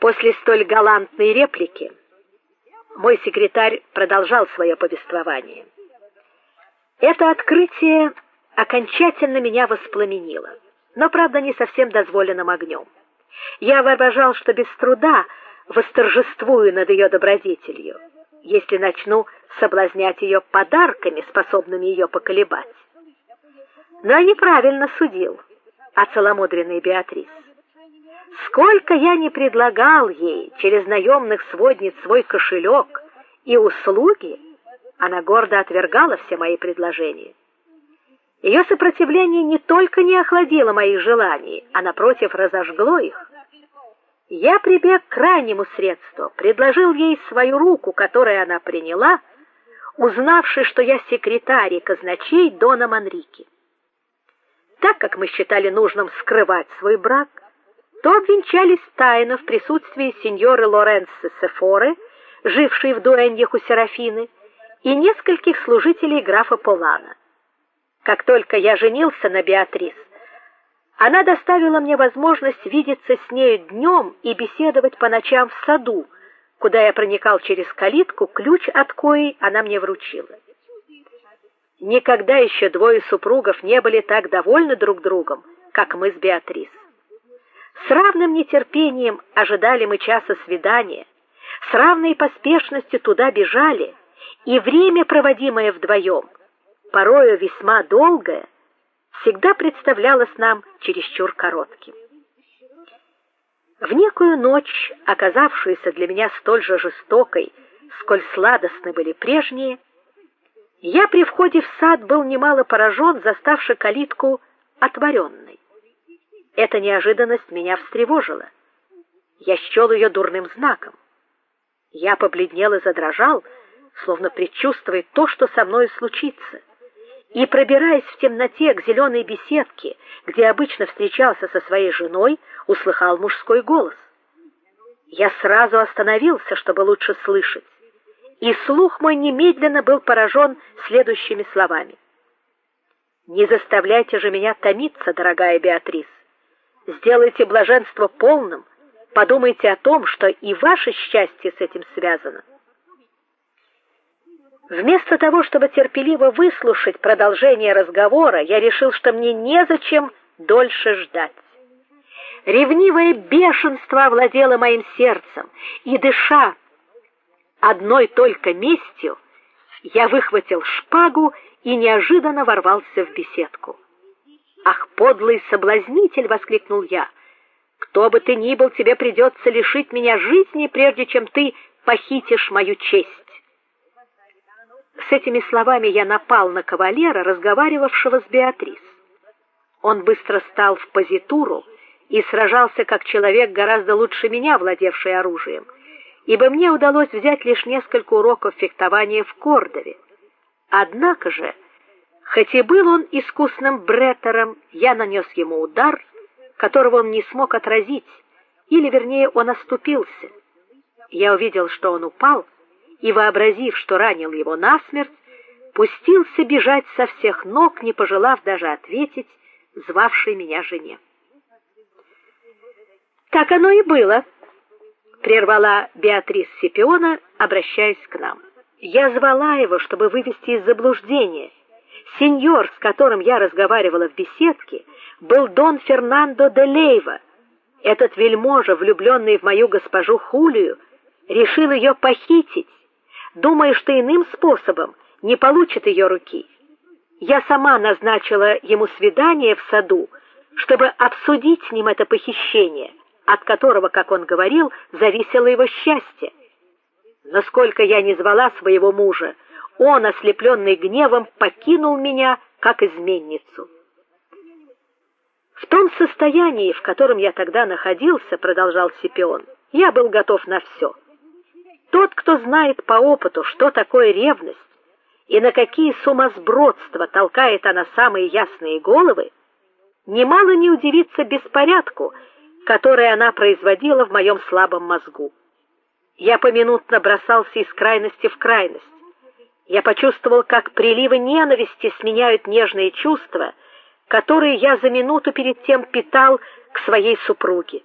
После столь галантной реплики мой секретарь продолжал свое повествование. Это открытие окончательно меня воспламенило, но правда не совсем дозволенным огнем. Я воображал, что без труда восторжествую над ее добродетелью, если начну соблазнять ее подарками, способными ее поколебать. Но я неправильно судил о целомудренной Беатрис. Сколько я не предлагал ей через наемных сводниц свой кошелек и услуги, она гордо отвергала все мои предложения. Ее сопротивление не только не охладило моих желаний, а напротив разожгло их. Я прибег к крайнему средству, предложил ей свою руку, которую она приняла, узнавши, что я секретарь и казначей дона Манрики. Так как мы считали нужным скрывать свой брак, то обвенчались тайно в присутствии сеньоры Лоренцо Сефоры, жившей в дуэньях у Серафины, и нескольких служителей графа Полана. Как только я женился на Беатрис, она доставила мне возможность видеться с ней днем и беседовать по ночам в саду, куда я проникал через калитку, ключ от коей она мне вручила. Никогда еще двое супругов не были так довольны друг другом, как мы с Беатрис. С равным нетерпением ожидали мы часа свидания, с равной поспешностью туда бежали, и время, проводимое вдвоем, порою весьма долгое, всегда представлялось нам чересчур коротким. В некую ночь, оказавшуюся для меня столь же жестокой, сколь сладостны были прежние, я при входе в сад был немало поражен, заставши калитку отворенной. Эта неожиданность меня встревожила. Я счел ее дурным знаком. Я побледнел и задрожал, словно предчувствуя то, что со мной случится. И пробираясь в темноте к зеленой беседке, где обычно встречался со своей женой, услыхал мужской голос. Я сразу остановился, чтобы лучше слышать, и слух мой немедленно был поражен следующими словами: Не заставляйте же меня томиться, дорогая Беатрис. Сделайте блаженство полным, подумайте о том, что и ваше счастье с этим связано. Вместо того, чтобы терпеливо выслушать продолжение разговора, я решил, что мне незачем дольше ждать. Ревнивое бешенство овладело моим сердцем, и дыша одной только местью, я выхватил шпагу и неожиданно ворвался в беседку. Ах, подлый соблазнитель, воскликнул я. Кто бы ты ни был, тебе придется лишить меня жизни, прежде чем ты похитишь мою честь. С этими словами я напал на кавалера, разговаривавшего с Беатрис. Он быстро стал в позитуру и сражался как человек гораздо лучше меня, владевший оружием, ибо мне удалось взять лишь несколько уроков фехтования в Кордове. Однако же Хоть и был он искусным бретером, я нанес ему удар, которого он не смог отразить, или вернее, он оступился. Я увидел, что он упал, и вообразив, что ранил его насмерть, пустился бежать со всех ног, не пожелав даже ответить звавшей меня жене. Так оно и было, прервала Беатрис Сипиона, обращаясь к нам. Я звала его, чтобы вывести из заблуждения Сеньор, с которым я разговаривала в беседке, был дон Фернандо де Лейва. Этот вельможа, влюбленный в мою госпожу Хулию, решил ее похитить, думая, что иным способом не получит ее руки. Я сама назначила ему свидание в саду, чтобы обсудить с ним это похищение, от которого, как он говорил, зависело его счастье. Насколько я не звала своего мужа, он, ослепленный гневом, покинул меня как изменницу. В том состоянии, в котором я тогда находился, продолжал Сипион, я был готов на все. Тот, кто знает по опыту, что такое ревность и на какие сумасбродства толкает она самые ясные головы, немало не удивится беспорядку, который она производила в моем слабом мозгу. Я поминутно бросался из крайности в крайность. Я почувствовал, как приливы ненависти сменяют нежные чувства, которые я за минуту перед тем питал к своей супруге.